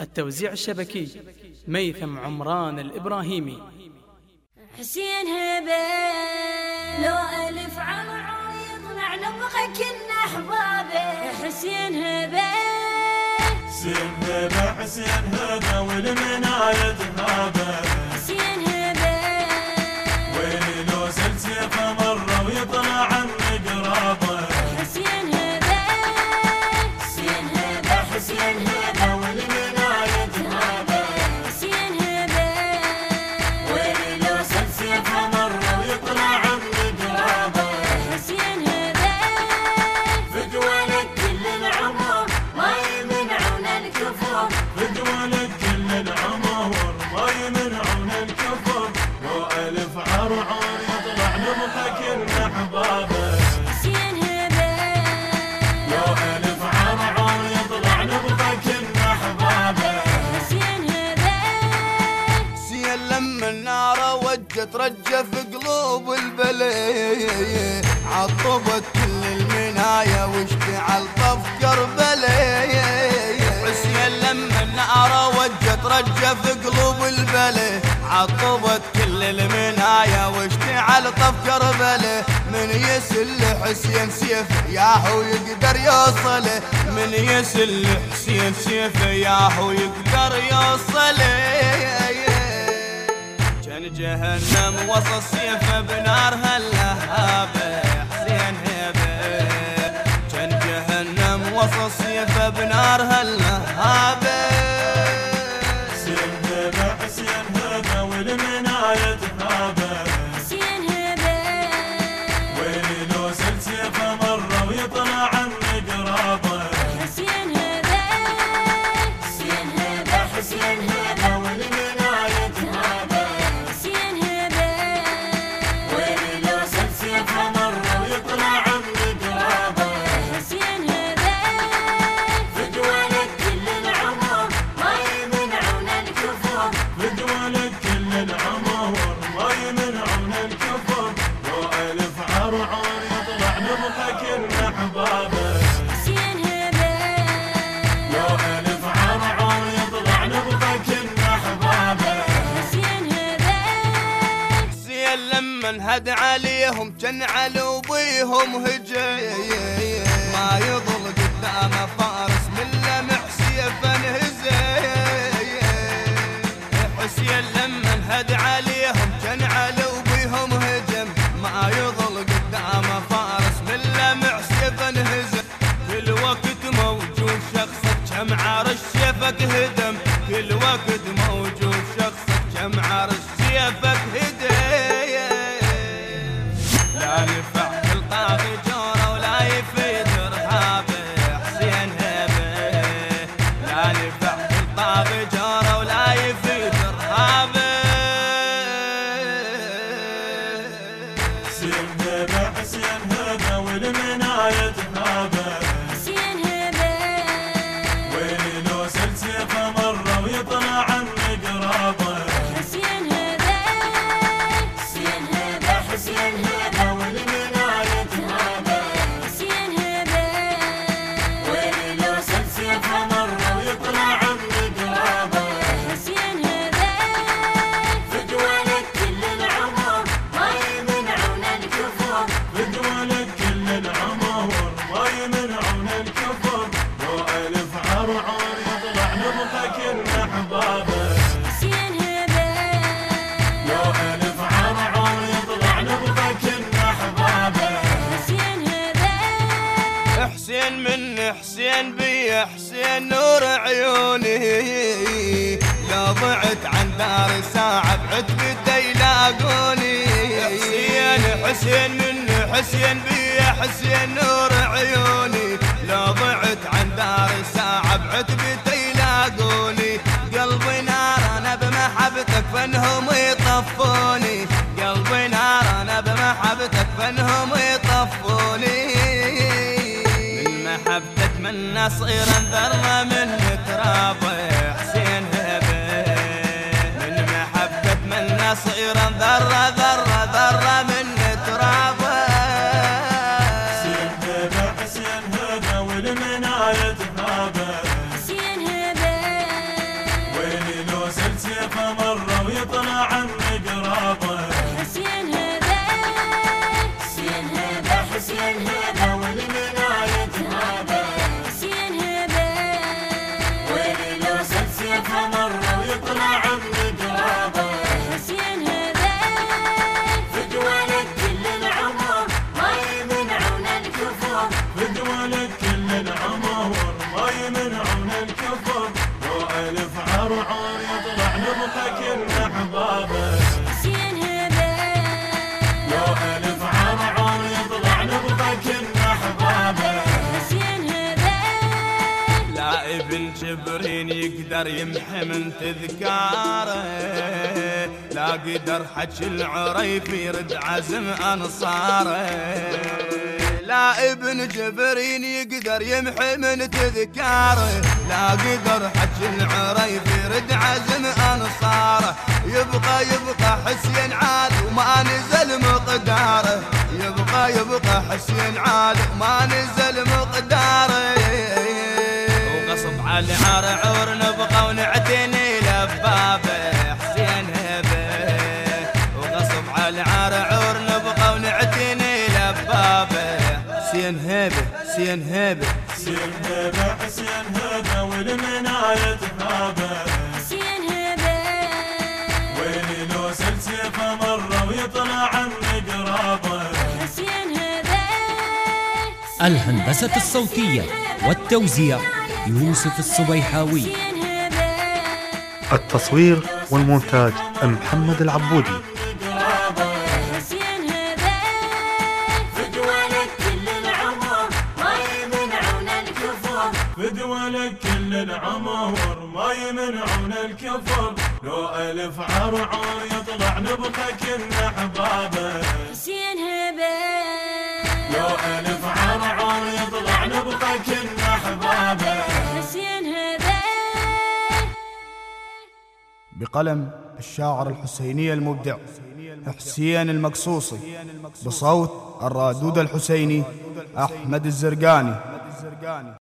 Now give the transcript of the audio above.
التوزيع الشبكي ميثم عمران الإبراهيمي. حسين هبه لو ألف عريض نبغى كنا أحبابه حسين هبه حسين هبه حسين هبه والمناية هابه في قلوب البلي عطبت كل المنايا واشتعل طف كربلي حسين لما النار وجت رجة في قلوب البلي عطبت كل المنايا واشتعل طف كربلي من يسل حسين سيف ياهو يقدر يوصله من يسل حسين سيف ياهو يقدر يوصله كان جهنم وسط سيفه بنارها اللهابة حسين هيبة كان جهنم وسط سيفه بنارها اللهابة يطلع نبقى كنا أحبابه حسين هبه حسين لما انهد عليهم كان علو بيهم هجي ما يضل قدامه فارس من لمع سيفه انهزي حسين لما انهد عليهم موجود شخصك كم عرش سيفك هدم لا كنا أحبابه حسين من حسين بي حسين نور عيوني. لا ضعت عن دار ساعة بعتبته يلاقوني؟ حسين حسين من حسين بي حسين نور عيوني. نصيرا ذرة من جبرين يقدر يمحي من تذكاره. لا قدر حج العريف يرد عزم أنصاره. لا ابن جبرين يقدر يمحي من تذكاره. لا قدر حج العريف يرد عزم أنصاره. يبقى يبقى حسين عاد وما نزل مقداره. يبقى يبقى حسين عاد وما نزل مقداره. وغصب على عرعور نبقى ونعتني لبابه حسين هبة. وغصب على عرعور نبقى ونعتني لبابه حسين هبة حسين هبة. حسين هبة حسين هبة والمناية هابه حسين هذا ويلي لو سل سيفه مرة ويطلع عن قرابه حسين هذا الهندسة الصوتية والتوزيع. يوسف الصبيحاوي. التصوير والمونتاج محمد العبودي. هذا فدوانك كل العمر ما يمنعون الكفر. بدولك كل العمر ما يمنعون الكفر لو ألف عرعور يطلع نبقى كنا أحبابه حسين هذا لو ألف عرعور يطلع نبقى كنا أحبابه حسين هذا. بقلم الشاعر الحسيني المبدع حسين المقصوصي بصوت الرادود الحسيني أحمد الزرقاني.